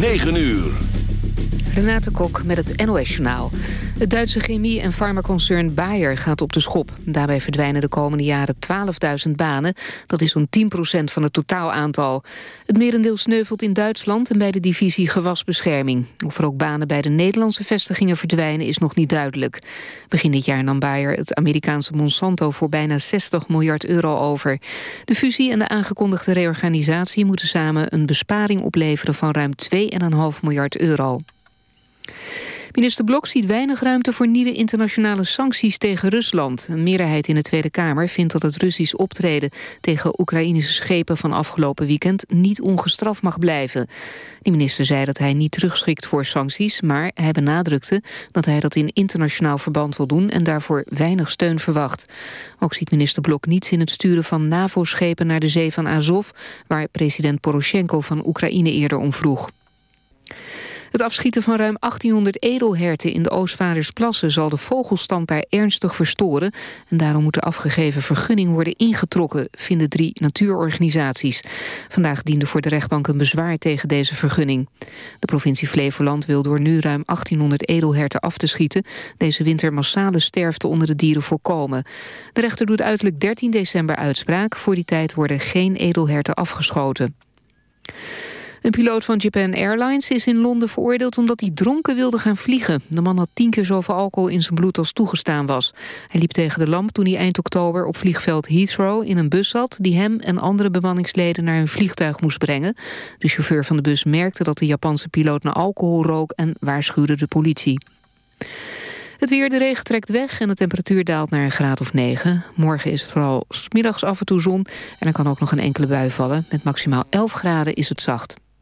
9 uur. Renate Kok met het NOS-journaal. Het Duitse chemie- en farmaconcern Bayer gaat op de schop. Daarbij verdwijnen de komende jaren 12.000 banen. Dat is zo'n 10% van het totaalaantal. Het merendeel sneuvelt in Duitsland en bij de divisie gewasbescherming. Of er ook banen bij de Nederlandse vestigingen verdwijnen is nog niet duidelijk. Begin dit jaar nam Bayer het Amerikaanse Monsanto voor bijna 60 miljard euro over. De fusie en de aangekondigde reorganisatie moeten samen een besparing opleveren van ruim 2,5 miljard euro. Minister Blok ziet weinig ruimte voor nieuwe internationale sancties tegen Rusland. Een meerderheid in de Tweede Kamer vindt dat het Russisch optreden tegen Oekraïnische schepen van afgelopen weekend niet ongestraft mag blijven. Die minister zei dat hij niet terugschikt voor sancties, maar hij benadrukte dat hij dat in internationaal verband wil doen en daarvoor weinig steun verwacht. Ook ziet minister Blok niets in het sturen van NAVO-schepen naar de zee van Azov, waar president Poroshenko van Oekraïne eerder om vroeg. Het afschieten van ruim 1800 edelherten in de Oostvaardersplassen... zal de vogelstand daar ernstig verstoren... en daarom moet de afgegeven vergunning worden ingetrokken... vinden drie natuurorganisaties. Vandaag diende voor de rechtbank een bezwaar tegen deze vergunning. De provincie Flevoland wil door nu ruim 1800 edelherten af te schieten... deze winter massale sterfte onder de dieren voorkomen. De rechter doet uiterlijk 13 december uitspraak. Voor die tijd worden geen edelherten afgeschoten. Een piloot van Japan Airlines is in Londen veroordeeld omdat hij dronken wilde gaan vliegen. De man had tien keer zoveel alcohol in zijn bloed als toegestaan was. Hij liep tegen de lamp toen hij eind oktober op vliegveld Heathrow in een bus zat... die hem en andere bemanningsleden naar hun vliegtuig moest brengen. De chauffeur van de bus merkte dat de Japanse piloot naar alcohol rook en waarschuwde de politie. Het weer, de regen trekt weg en de temperatuur daalt naar een graad of 9. Morgen is het vooral smiddags af en toe zon en er kan ook nog een enkele bui vallen. Met maximaal 11 graden is het zacht.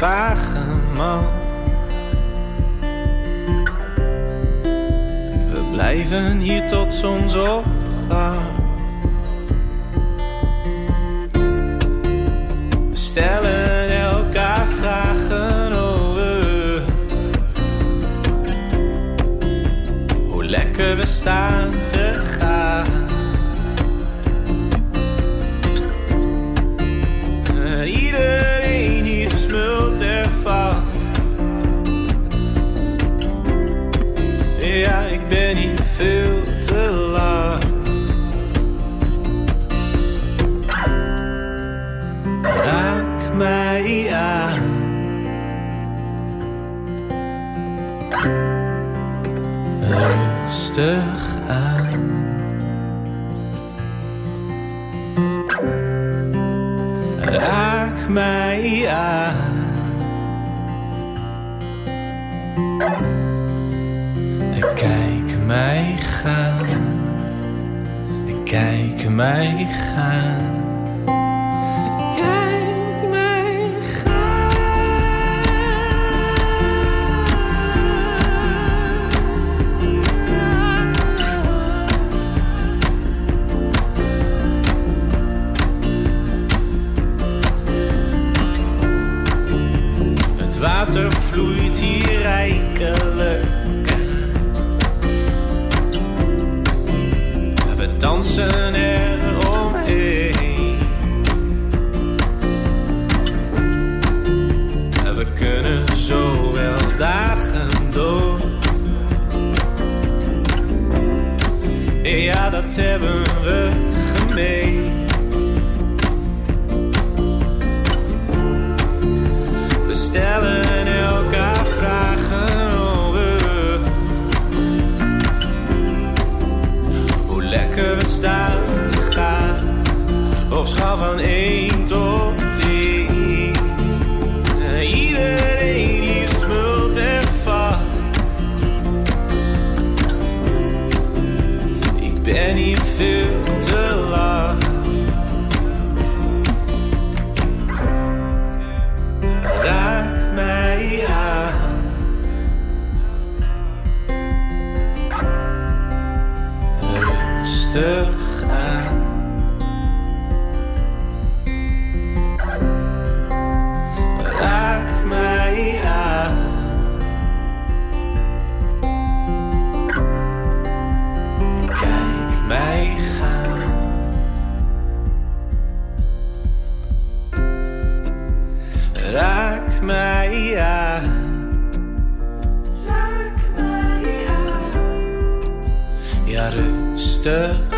Blijft vervagen, man. We blijven hier tot zonsopgang. We stellen elkaar vragen over hoe lekker we staan mij gaan. Kijk mij Het water vloeit hier rijkelijk. We dansen er dat hebben we gemeen. We stellen elkaar vragen over hoe lekker we staan te gaan op schaal van 1 Ik rustig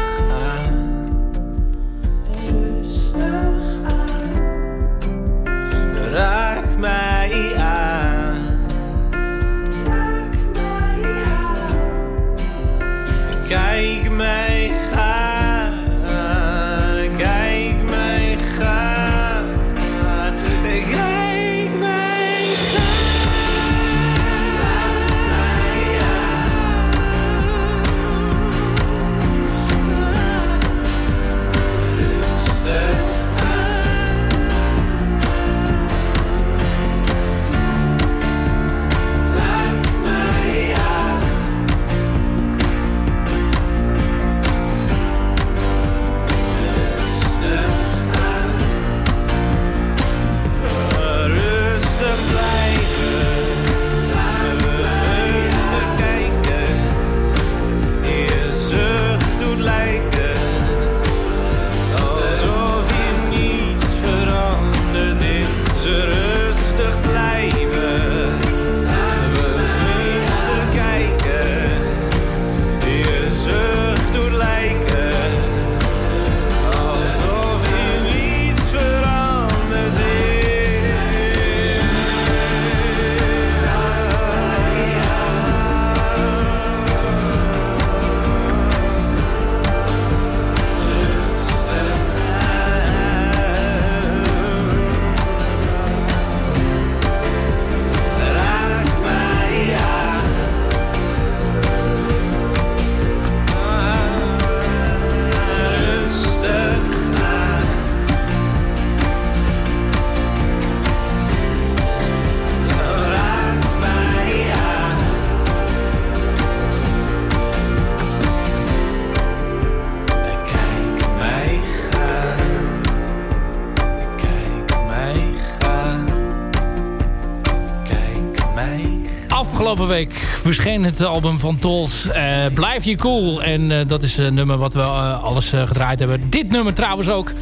verscheen het album van Tols. eh, Blijf je cool. En eh, dat is een nummer wat we eh, alles eh, gedraaid hebben. Dit nummer trouwens ook.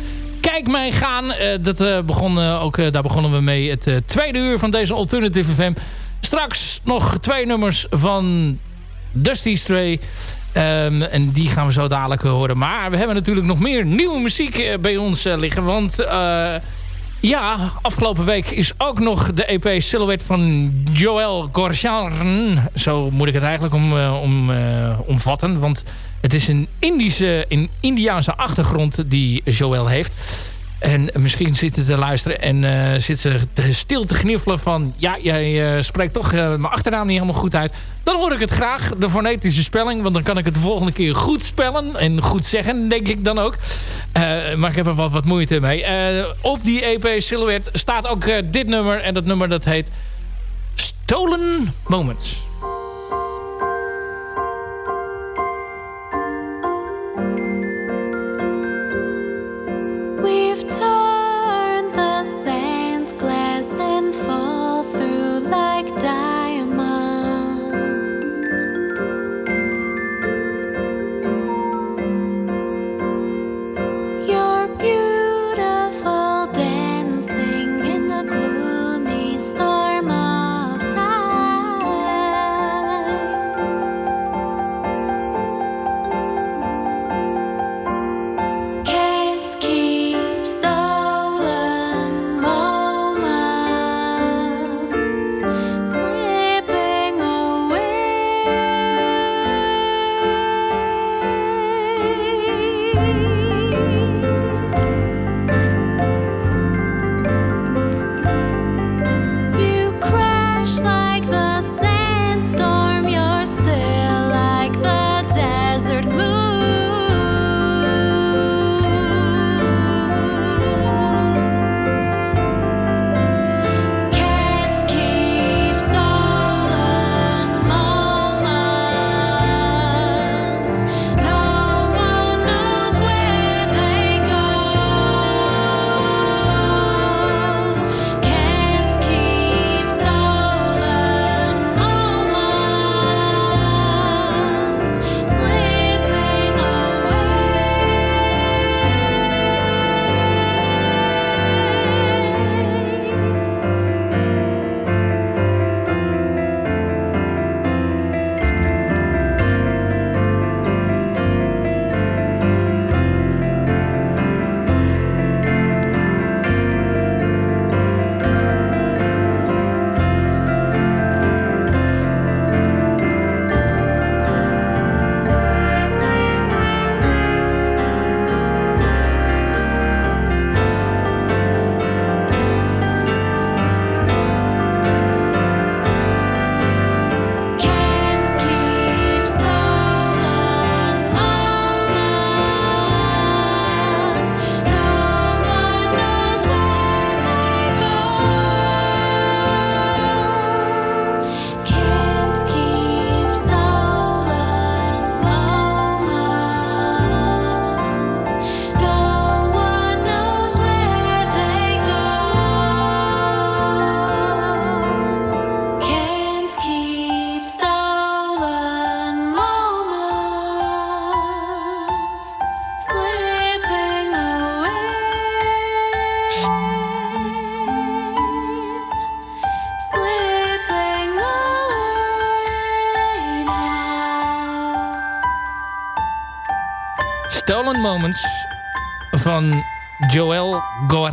Kijk mij gaan. Eh, dat, eh, begon, eh, ook, eh, daar begonnen we mee het eh, tweede uur van deze Alternative FM. Straks nog twee nummers van Dusty Stray. Ehm, en die gaan we zo dadelijk eh, horen. Maar we hebben natuurlijk nog meer nieuwe muziek eh, bij ons eh, liggen. Want eh, ja, afgelopen week is ook nog de EP Silhouette van Joël Gorsjarn. Zo moet ik het eigenlijk om, eh, om, eh, omvatten. Want het is een Indische, een Indiaanse achtergrond die Joël heeft. En misschien zit ze te luisteren en eh, zit ze stil te gniffelen van... ja, jij spreekt toch uh, mijn achternaam niet helemaal goed uit. Dan hoor ik het graag, de fonetische spelling. Want dan kan ik het de volgende keer goed spellen. En goed zeggen, denk ik dan ook. Uh, maar ik heb er wat, moeite mee. Uh, op die EP Silhouette staat ook uh, dit nummer. En dat nummer dat heet Stolen Moments.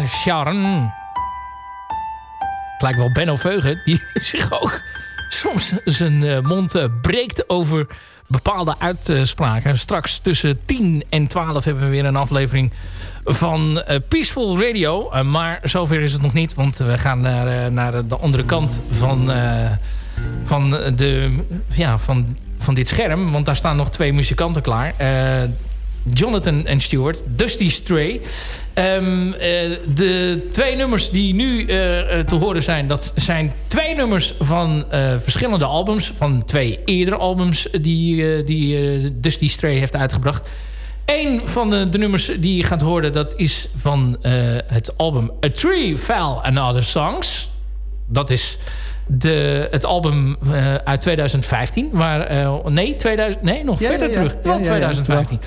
Gorcharn. Het lijkt wel Benno Veugen, die zich ook soms zijn uh, mond uh, breekt over bepaalde uitspraken. Straks tussen 10 en 12 hebben we weer een aflevering van uh, Peaceful Radio. maar zover is het nog niet, want we gaan naar, naar de andere kant van, van, de, ja, van, van dit scherm. Want daar staan nog twee muzikanten klaar. Jonathan en Stewart, Dusty Stray. Um, uh, de twee nummers die nu uh, te horen zijn... dat zijn twee nummers van verschillende albums. Van twee eerdere albums die, die Dusty Stray heeft uitgebracht. Eén van de, de, nummers die je gaat horen... dat is van het album A Tree Fell and Other Songs. Dat is de, het album uh, uit 2015. Waar, uh, nee, 2000, nee, nog ja, verder ja, terug. Wel 2015.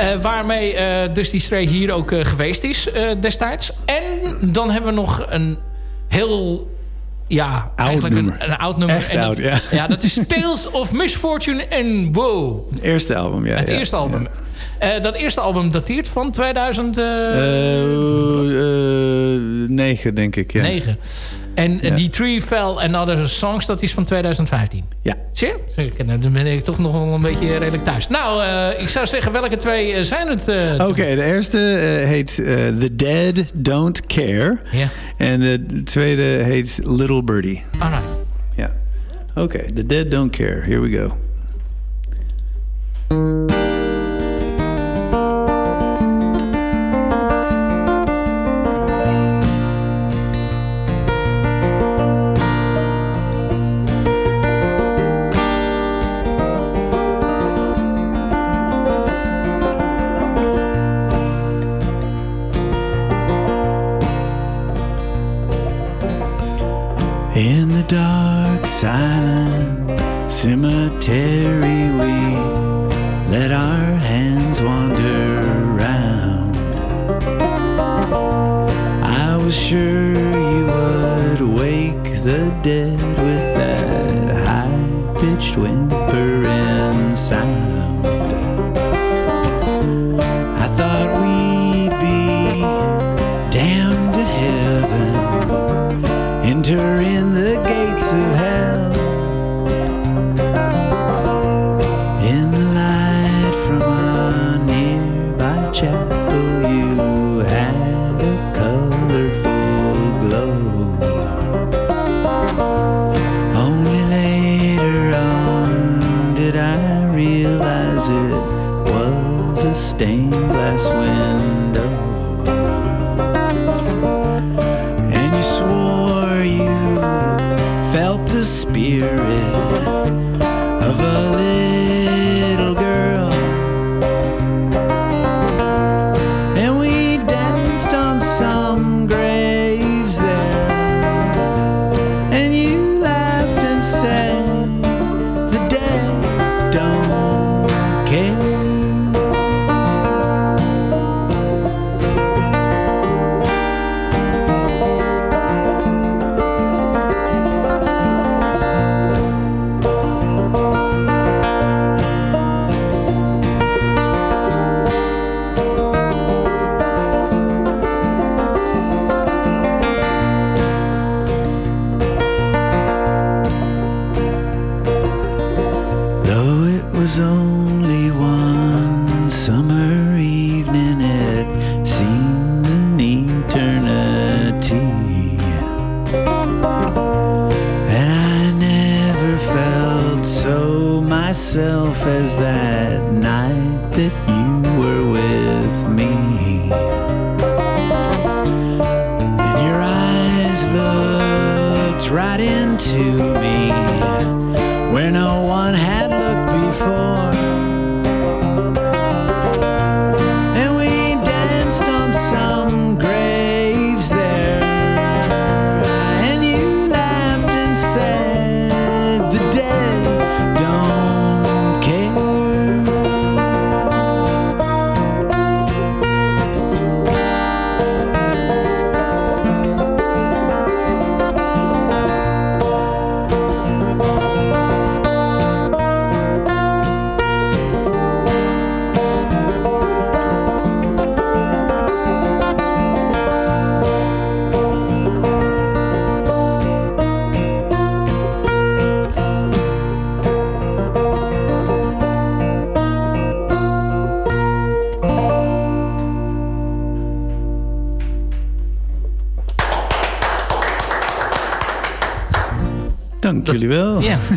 Uh, waarmee Dusty Stray hier ook geweest is destijds. En dan hebben we nog een heel... Ja, oud eigenlijk nummer. Een, een oud nummer. Echt en oud, dat, ja. ja. dat is Tales of Misfortune and Woe. Het eerste album, ja. Het ja, eerste album. Uh, dat eerste album dateert van 2009, denk ik. Ja. 9. En ja. die Tree Fell and Other Songs, dat is van 2015. Ja. Zie je? Dan ben ik toch nog wel een beetje redelijk thuis. Nou, uh, ik zou zeggen, welke twee uh, zijn het? Uh, Oké, okay, de eerste heet The Dead Don't Care. Ja. En de tweede heet Little Birdie. Alright. Ja. Oké, okay, The Dead Don't Care. Here we go. Dead with that high pitched whimpering that night that you were with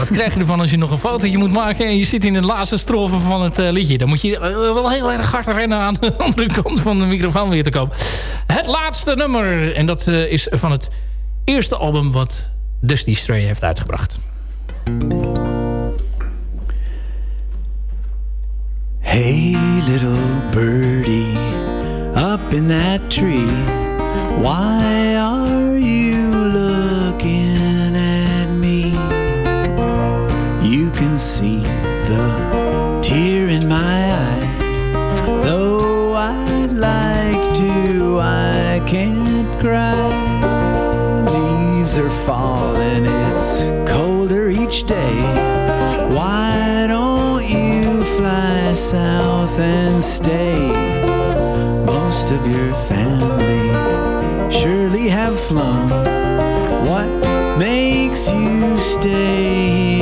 wat krijg je ervan als je nog een fotootje moet maken... en je zit in de laatste strofe van het uh, liedje. Dan moet je uh, wel heel erg hard rennen aan de andere kant van de microfoon weer te komen. Het laatste nummer. En dat uh, is van het eerste album wat Dusty Stray heeft uitgebracht. Hey little birdie, up in that tree. Why Leaves are falling, it's colder each day. Why don't you fly south and stay? Most of your family surely have flown. What makes you stay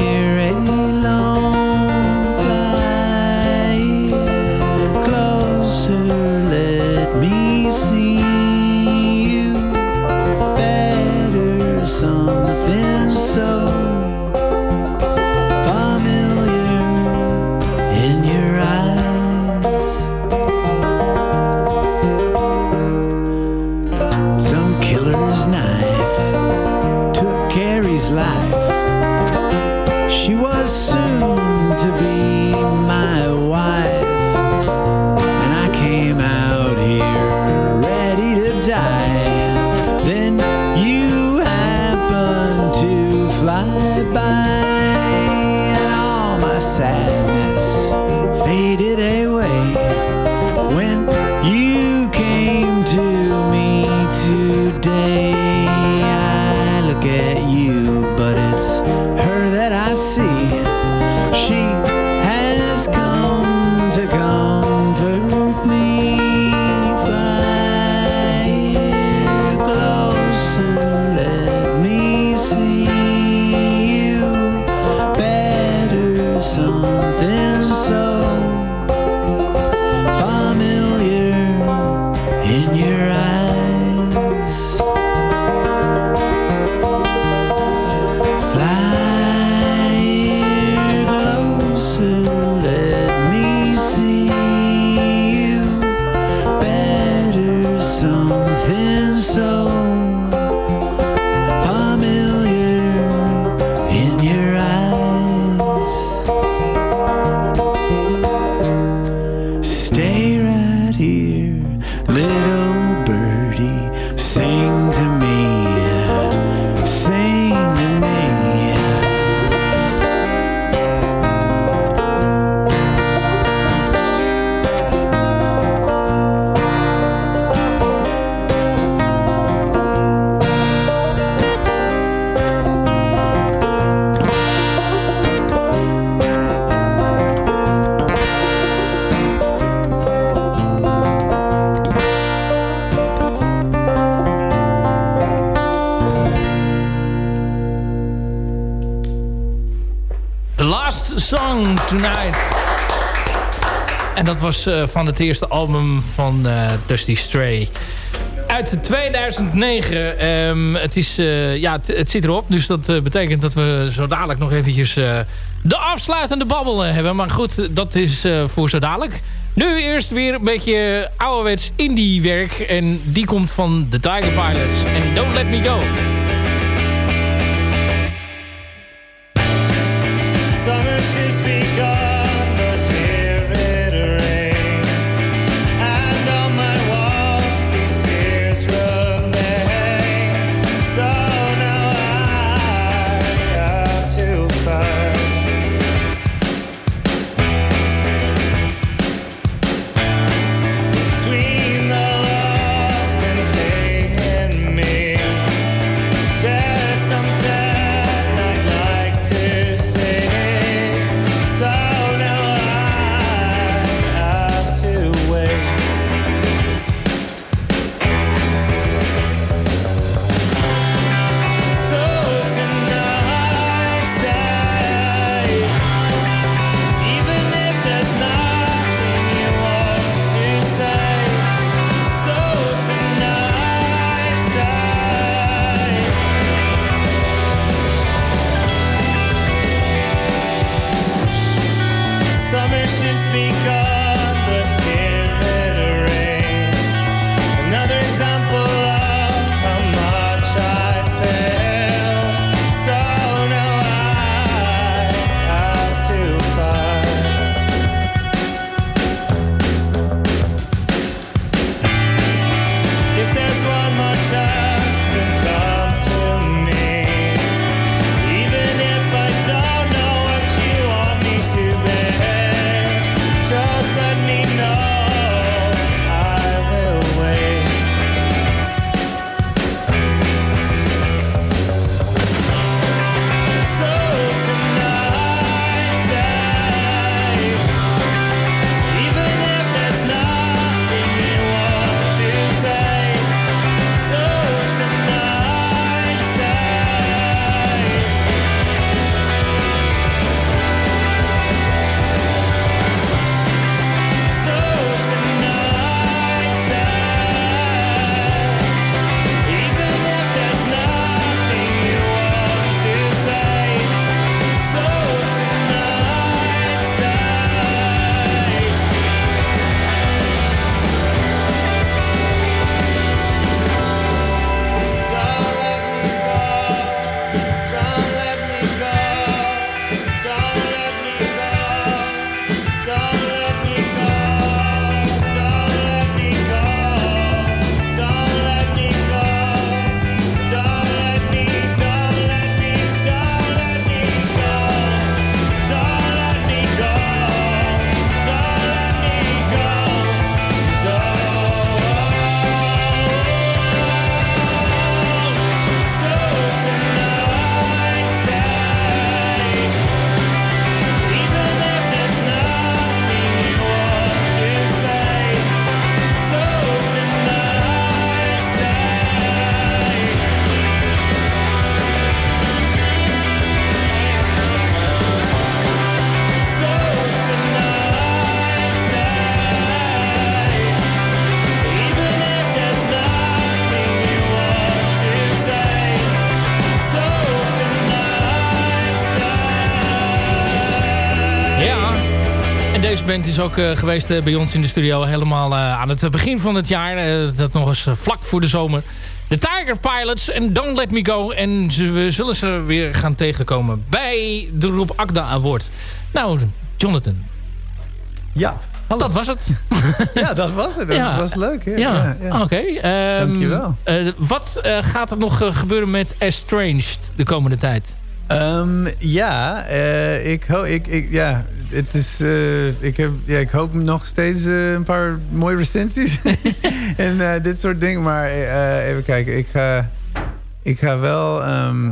Uh, van het eerste album van uh, Dusty Stray. Uit 2009. Um, het, is, uh, ja, het, zit erop. Dus dat betekent dat we zo dadelijk nog eventjes de afsluitende babbel hebben. Maar goed, dat is voor zo dadelijk. Nu eerst weer een beetje ouderwets indie werk. En die komt van de Tiger Pilots. En Don't Let Me Go. Band is ook eh, geweest eh, bij ons in de studio helemaal eh, aan het begin van het jaar. dat nog eens vlak voor de zomer. De Tiger Pilots en Don't Let Me Go. En ze, we zullen ze weer gaan tegenkomen bij de Roep Akda Award. Nou, Jonathan, Ja, hallo. dat was het. Ja, dat was het. Dat Ja. was leuk. Ja, Ja, ja, oké. Ehm, Dankjewel. wat gaat er nog gebeuren met Estranged de komende tijd? Ehm, ja, eh, ik, ho ik, ik, ja, het is, eh, ik, heb, ja, ik hoop nog steeds eh, een paar mooie recensies en dit soort dingen. Maar even kijken, ik ga, ik ga wel. ehm,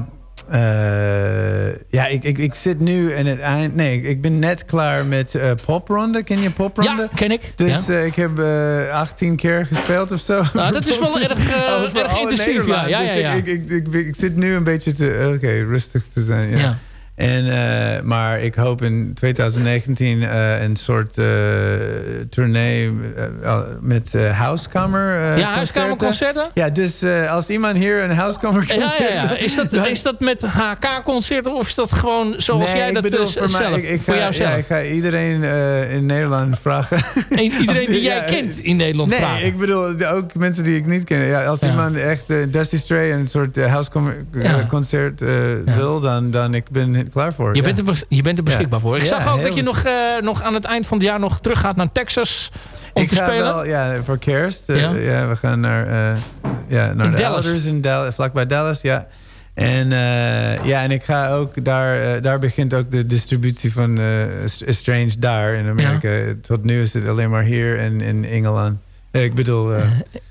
eh, ja, ik, ik, ik zit nu in het eind. Nee, ik, ben net klaar met eh, popronde. Ken je popronde? Ja, ken ik. Dus ja. eh, ik heb eh 18 keer gespeeld of zo. Nou, dat is wel erg, erg intensief. Ja, ja, ja, Dus ja. Ik, ik, ik, ik, ik zit nu een beetje te, oké, rustig te zijn. Ja. En, eh, maar ik hoop in 2019 eh, een soort eh tournee met huiskamer. ja, concerten. huiskamerconcerten? Ja, dus als iemand hier een huiskamer Ja, ja, ja. Is, dat, dan- is dat met HK-concerten of is dat gewoon zoals Nee, jij dat bedoel, dus voor mij- zelf, ik, ga, jouzelf? Ja, ik ga iedereen in Nederland vragen. En iedereen die jij kent in Nederland Nee, vragen? ik bedoel ook mensen die ik niet ken. Ja, als iemand echt Dusty Stray een soort uh, houseconcert wil, dan, dan ik ben er klaar voor. Je, ja. bent er, je bent er beschikbaar voor. Ik zag ook dat je nog, eh, nog aan het eind van het jaar nog terug gaat naar Texas om ik te ga spelen. wel, ja, voor kerst. eh, ja? we gaan naar, eh, ja, naar In de Dallas. Elders in Dallas, vlakbij Dallas, ja. En, ja, en ik ga ook daar, daar begint ook de distributie van Strange daar in Amerika. Tot nu is het alleen maar hier en in Engeland. Eh, ik bedoel, eh,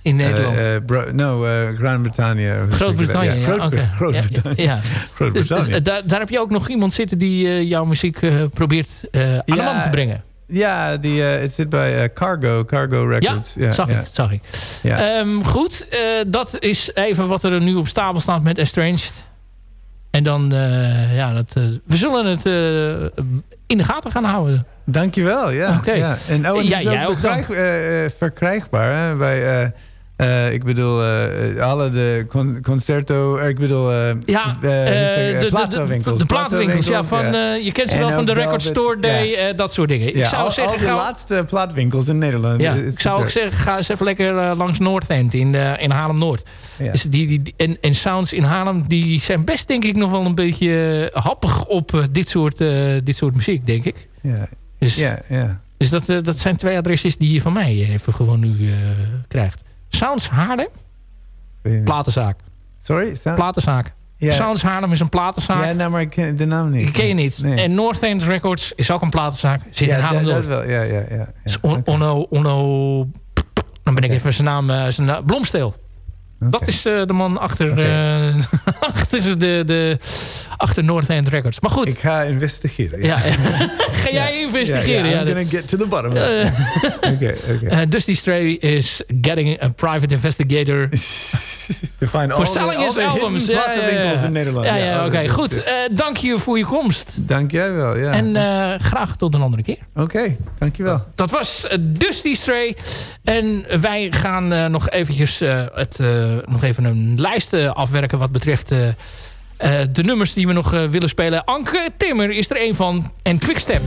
in Nederland. eh, eh, bro- no, eh, Groot-Brittannië. Groot-Brittannië, ja. Groot-. Groot-Brittannië. Ja, ja. Dus, Groot-Brittannië. daar, daar heb je ook nog iemand zitten die jouw muziek probeert aan de man te brengen. Ja, die, het zit bij Cargo, Cargo Records. Ja, zag ik. Zag ik. Ehm, goed, dat is even wat er nu op stapel staat met Estranged. En dan, ja, dat, we zullen het in de gaten gaan houden. Dankjewel, ja. Oké. ja. En oh, Ja, is ook, eh, eh, verkrijgbaar hè, bij... eh, ik bedoel, alle de con- concerto... ik bedoel, Ja, de- de- platenwinkels. De platenwinkels, ja. Van, ja. je kent ze En wel van de Record Store Day, ja. dat soort dingen. Ja, ik zou al, zeggen, al de ga, laatste plaatwinkels in Nederland. ja, ik zou ook zeggen, ga eens even lekker langs Noordend in, in Haarlem-Noord. Dus die, die, en, en sounds in Haarlem, die zijn best denk ik nog wel een beetje happig op dit, soort, dit soort muziek, denk ik. Ja, Dus, ja, ja. dus dat, eh, dat zijn twee adresjes die je van mij even gewoon nu eh, krijgt. Sounds Haarlem, platenzaak. Sorry? Sta- Platenzaak. ja. Sounds Haarlem is een platenzaak. Ja, nou, maar ik ken de naam niet. Die ken je niet. Nee. En North End Records is ook een platenzaak. Zit in ja, Haarlem dat, Noord. dat wel. Ja, ja, ja. ja. on, Oké. Onno, Onno... Dan ben ik even zijn naam... eh, zijn naam Blomsteel. Dat is eh, de man achter, eh, achter, de, de, achter North End Records. Maar goed. Ik ga investigeren. ja. Ga jij investigeren? Ja, I'm gonna get to the bottom Oké, oké. Dusty Stray is getting a private investigator. Voor selling his albums. Ja, in Nederland. Ja, ja, oké. Goed. eh, dank je voor je komst. Dank jij wel, ja. En eh, graag tot een andere keer. Oké, dankjewel. Dat was eh, Dusty Stray. En wij gaan nog eventjes het, nog even een lijst afwerken wat betreft de nummers die we nog eh, willen spelen. Anke Timmer is er een van. En Quickstep.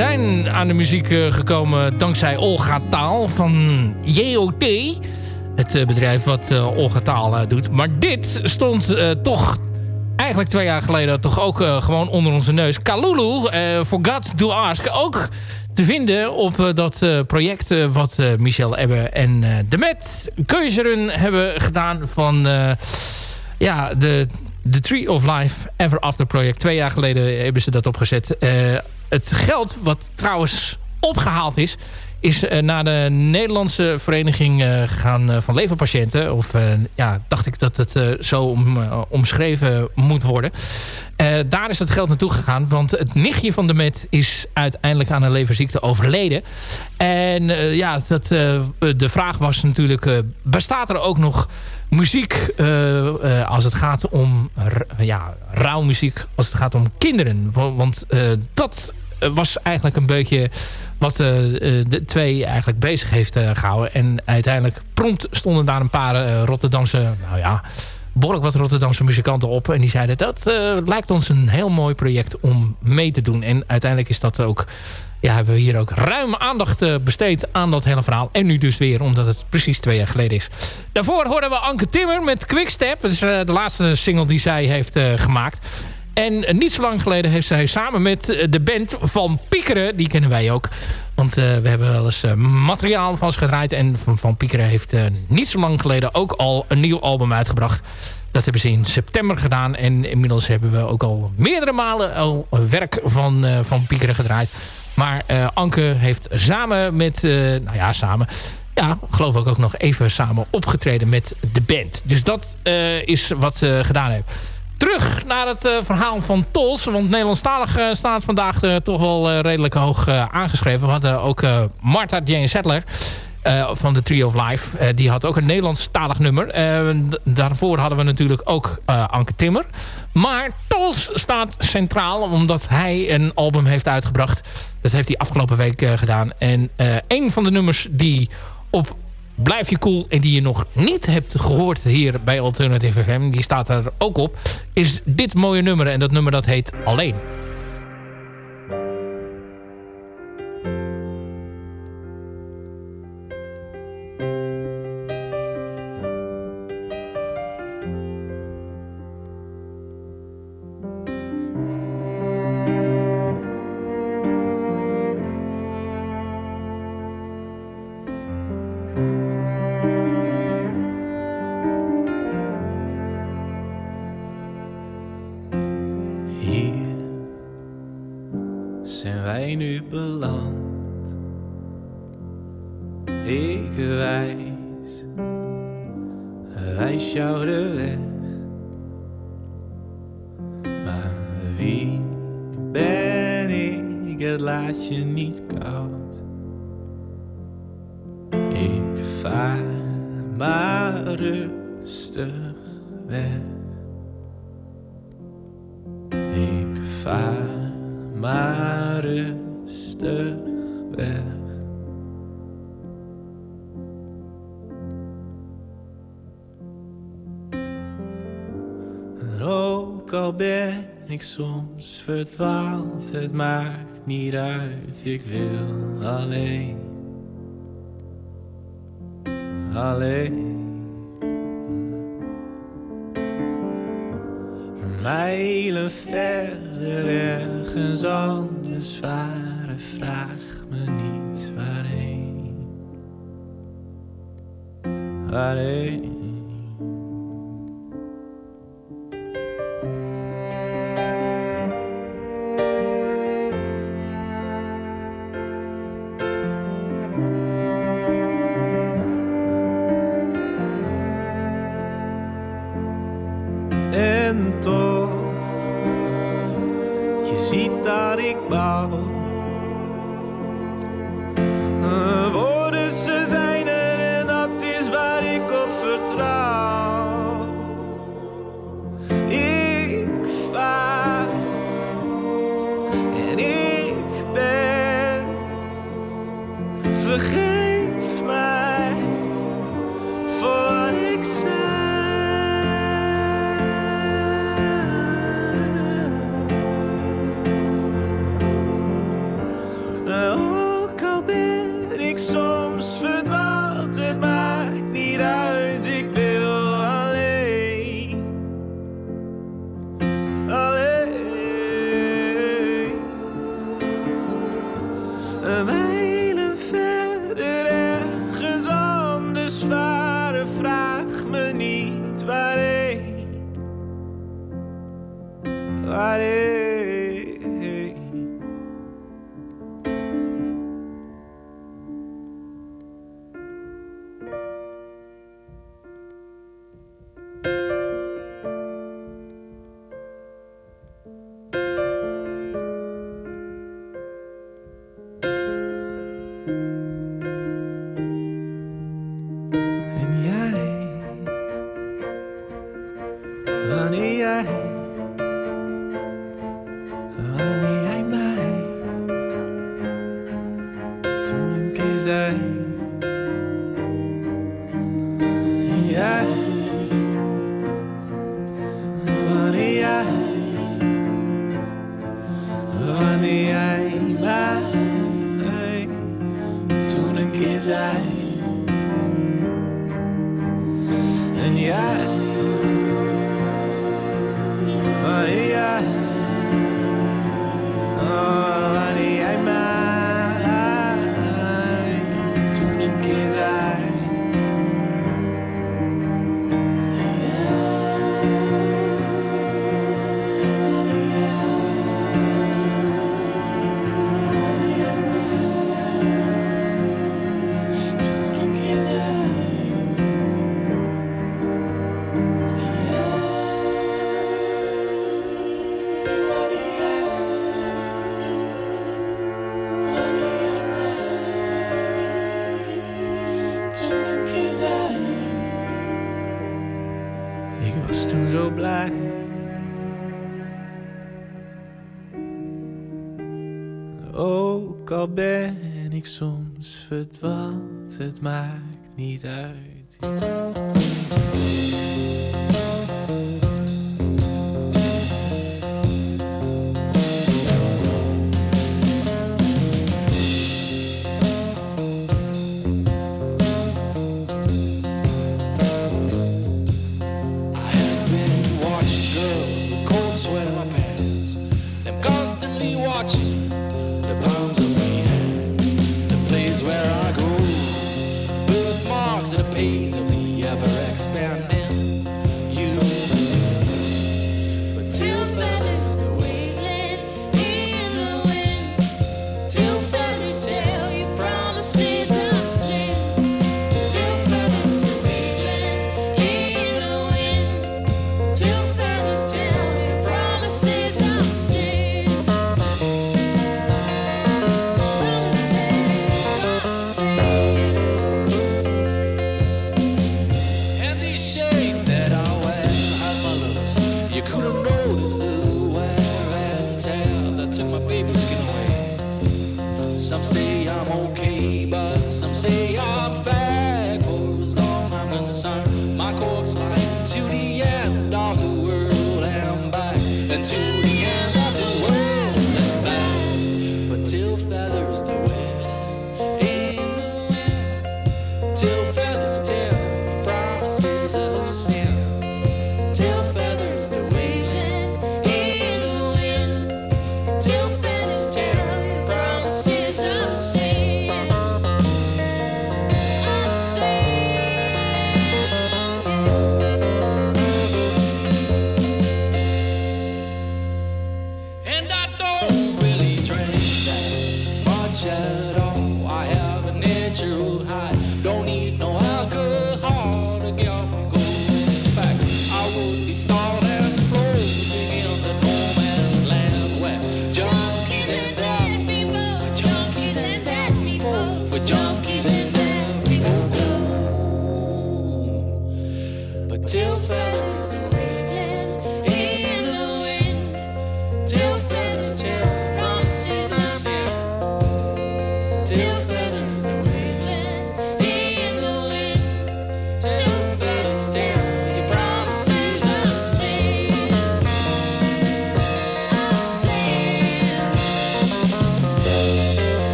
Zijn aan de muziek eh, gekomen dankzij Olga Taal van JOT. Het eh, bedrijf wat eh, Olga Taal doet. Maar dit stond toch eigenlijk twee jaar geleden toch ook gewoon onder onze neus. Kalulu, Forgot to Ask, ook te vinden op dat project wat Michel Ebbe en de Met Keuzeren hebben gedaan van ja, de, de Tree of Life Ever After project. Twee jaar geleden hebben ze dat opgezet. Het geld wat trouwens opgehaald is is eh, naar de Nederlandse vereniging eh, gegaan eh, van leverpatiënten. Of ja, dacht ik dat het zo om, omschreven moet worden. Daar is het geld naartoe gegaan. Want het nichtje van de Met is uiteindelijk aan een leverziekte overleden. En ja, dat, de vraag was natuurlijk... bestaat er ook nog muziek als het gaat om ja, rouwmuziek... als het gaat om kinderen? Wa- Want dat was eigenlijk een beetje wat eh, eh, de twee eigenlijk bezig heeft eh, gehouden. En uiteindelijk prompt stonden daar een paar eh, Rotterdamse... nou ja, behoorlijk wat Rotterdamse muzikanten op. En die zeiden, dat eh, lijkt ons een heel mooi project om mee te doen. En uiteindelijk is dat ook... Ja, hebben we hier ook ruim aandacht eh, besteed aan dat hele verhaal. En nu dus weer, omdat het precies twee jaar geleden is. Daarvoor horen we Anke Timmer met Quickstep. Dat is eh, de laatste single die zij heeft eh, gemaakt. En niet zo lang geleden heeft zij samen met eh, de band van Piekeren... die kennen wij ook. Want eh, we hebben wel eens eh, materiaal van ze gedraaid. En van, van Piekeren heeft niet zo lang geleden ook al een nieuw album uitgebracht. Dat hebben ze in september gedaan. En inmiddels hebben we ook al meerdere malen al werk van, van Piekeren gedraaid. Maar Anke heeft samen met... nou ja, samen... Ja, geloof ik ook nog even samen opgetreden met de band. Dus dat is wat ze gedaan heeft. Terug naar het eh, verhaal van Tols. Want Nederlandstalig eh, staat vandaag eh, toch wel redelijk hoog aangeschreven. We hadden ook Martha Jane Settler van de Tree of Life. Die had ook een Nederlandstalig nummer. Daarvoor hadden we natuurlijk ook Anke Timmer. Maar Tols staat centraal omdat hij een album heeft uitgebracht. Dat heeft hij afgelopen week gedaan. En een van de nummers die op Blijf je cool en die je nog niet hebt gehoord hier bij Alternative FM, die staat er ook op, is dit mooie nummer. En dat nummer dat heet Alleen. Al ben ik soms verdwaald, het maakt niet uit, ik wil alleen. Alleen. Mijlen verder ergens anders varen, vraag me niet waarheen. Waarheen. somebody het wat, het maakt niet uit.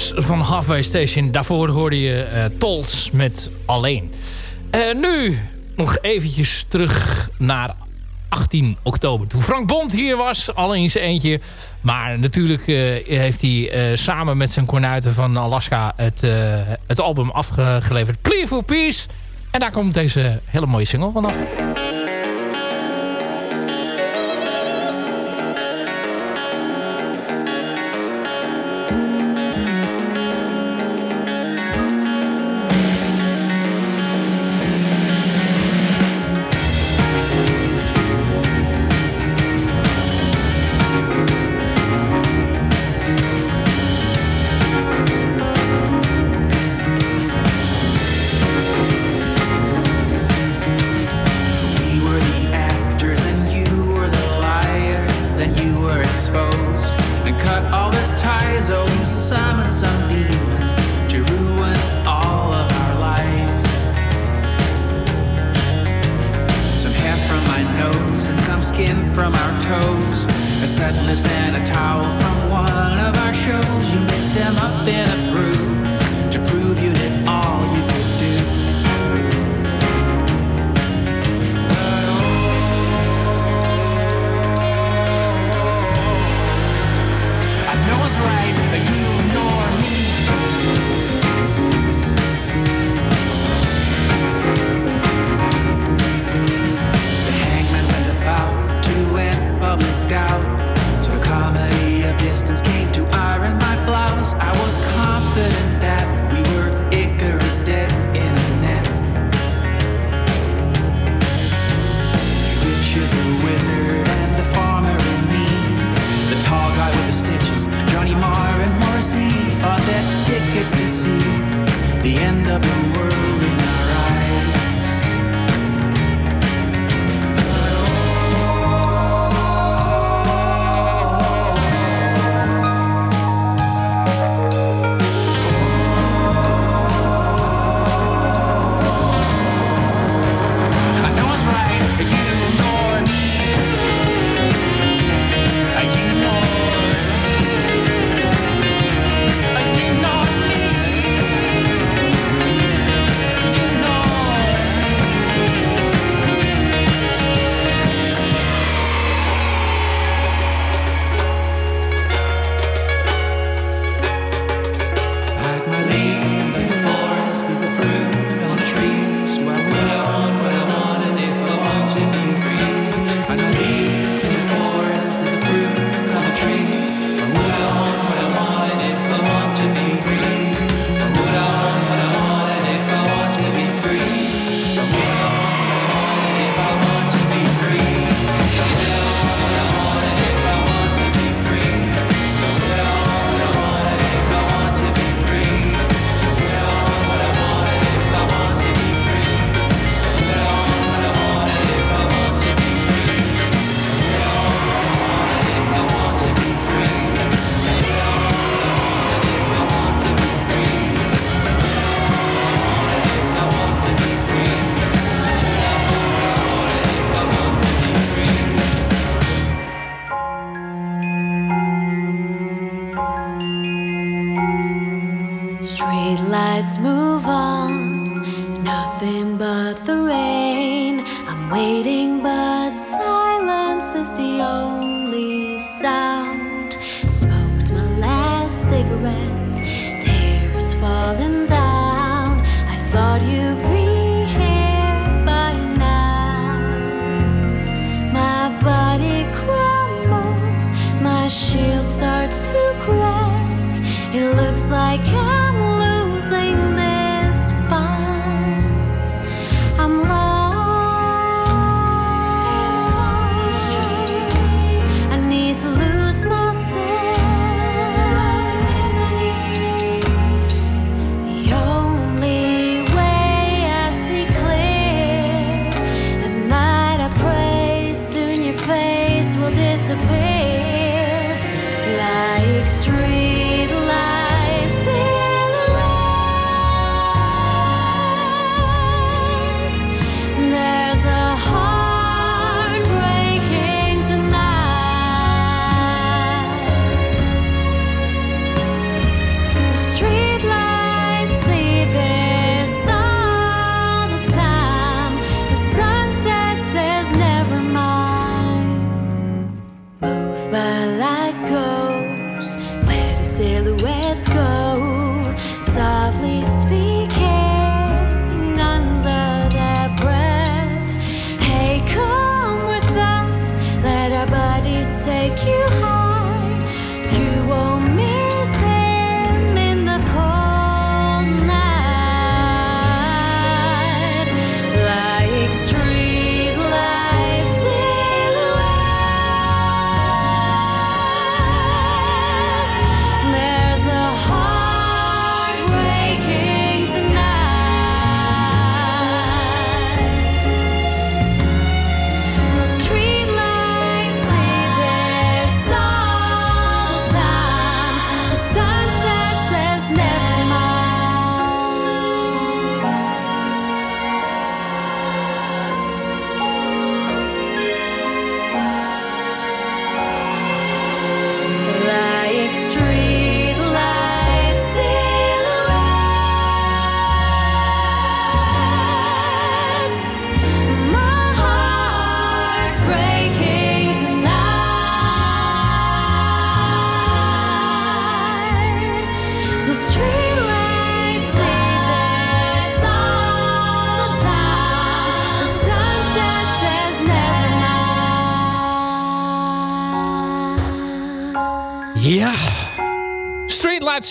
Van Halfway Station. Daarvoor hoorde je eh, uh, Tols met Alleen. Eh, nu nog eventjes terug naar 18 oktober. Toen Frank Bond hier was, al in zijn eentje. Maar natuurlijk eh, heeft hij samen met zijn kornuiten van Alaska... het, het album afgeleverd. Please for Peace. En daar komt deze hele mooie single vanaf.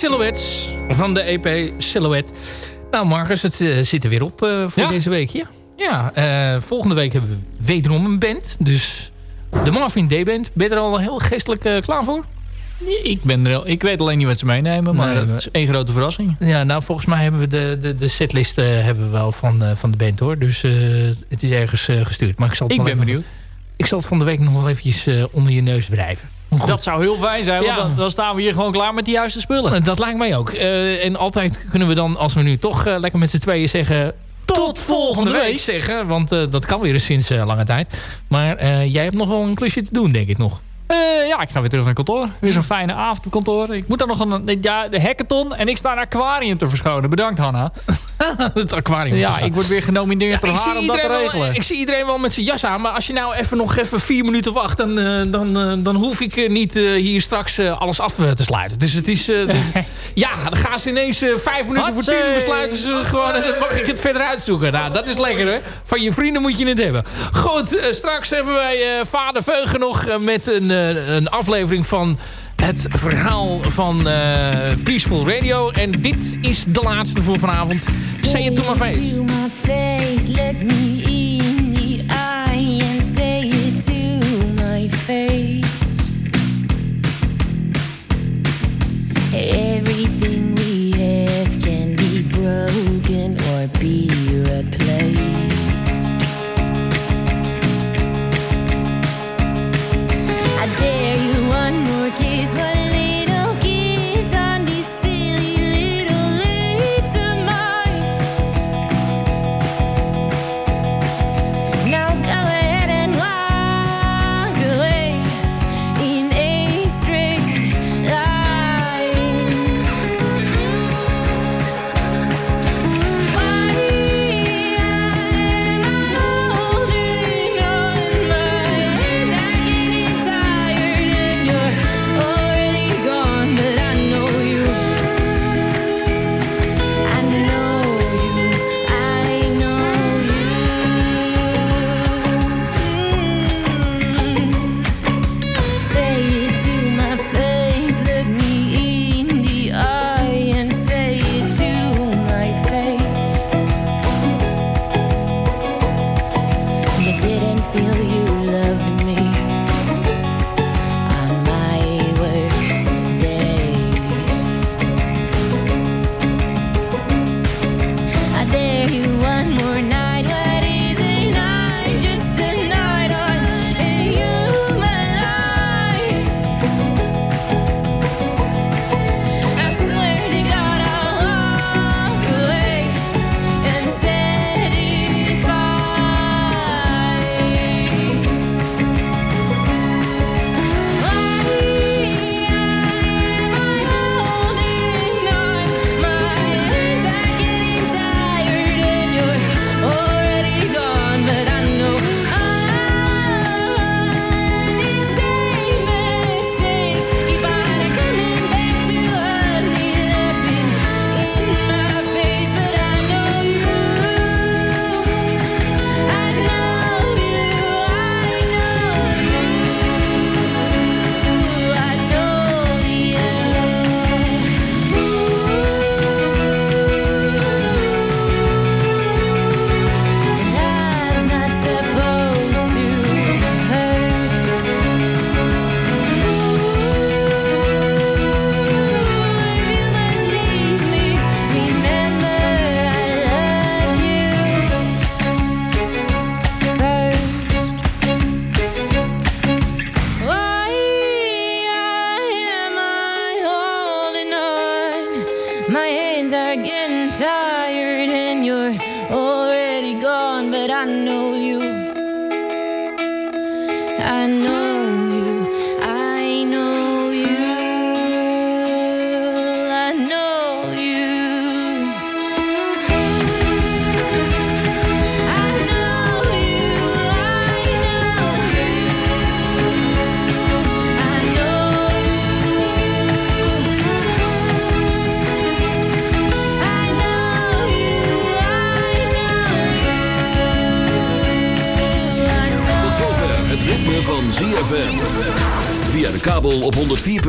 Silhouettes van de EP Silhouette. Nou Marcus, het eh, zit er weer op eh, voor Ja? deze week. Ja, ja eh, volgende week hebben we wederom een band. Dus de Marvin D-band. Ben je er al heel geestelijk klaar voor? Ik, ben er, al- ik weet alleen niet wat ze meenemen, maar Nee, dat is één grote verrassing. Ja, nou volgens mij hebben we de, de, de setlist hebben we wel van, van de band hoor. Dus het is ergens gestuurd. Maar ik, zal het Ik ben benieuwd. Ik zal het van de week nog wel eventjes onder je neus wrijven. Goed. Dat zou heel fijn zijn, want Ja. dan, dan staan we hier gewoon klaar met de juiste spullen. Eh, Dat lijkt mij ook. Eh, en altijd kunnen we dan, als we nu toch eh, lekker met z'n tweeën zeggen... Tot, volgende week. zeggen. Want eh, dat kan weer eens sinds lange tijd. Maar jij hebt nog wel een klusje te doen, denk ik nog. Ja, ik ga weer terug naar kantoor. Weer zo'n fijne avond op kantoor. Ik moet dan nog een... Ja, de hackathon en ik sta een aquarium te verschonen. Bedankt, Hanna. het aquarium. Ja, ik word weer genomineerd door haar om dat te iedereen wel, regelen. ik zie iedereen wel met zijn jas aan. Maar als je nou even nog even vier minuten wacht... dan, eh, dan, eh, dan hoef ik eh, niet hier straks alles af te sluiten. Dus het is... dus- ja, dan gaan ze ineens vijf minuten voor tien besluiten ze gewoon... en dan mag ik het verder uitzoeken. Nou, dat is lekker hè. Van je vrienden moet je het hebben. Goed, straks hebben wij Vader Veugen nog met een, een aflevering van... Het verhaal van eh, Peaceful Radio. En dit is de laatste voor vanavond. Say it to my face.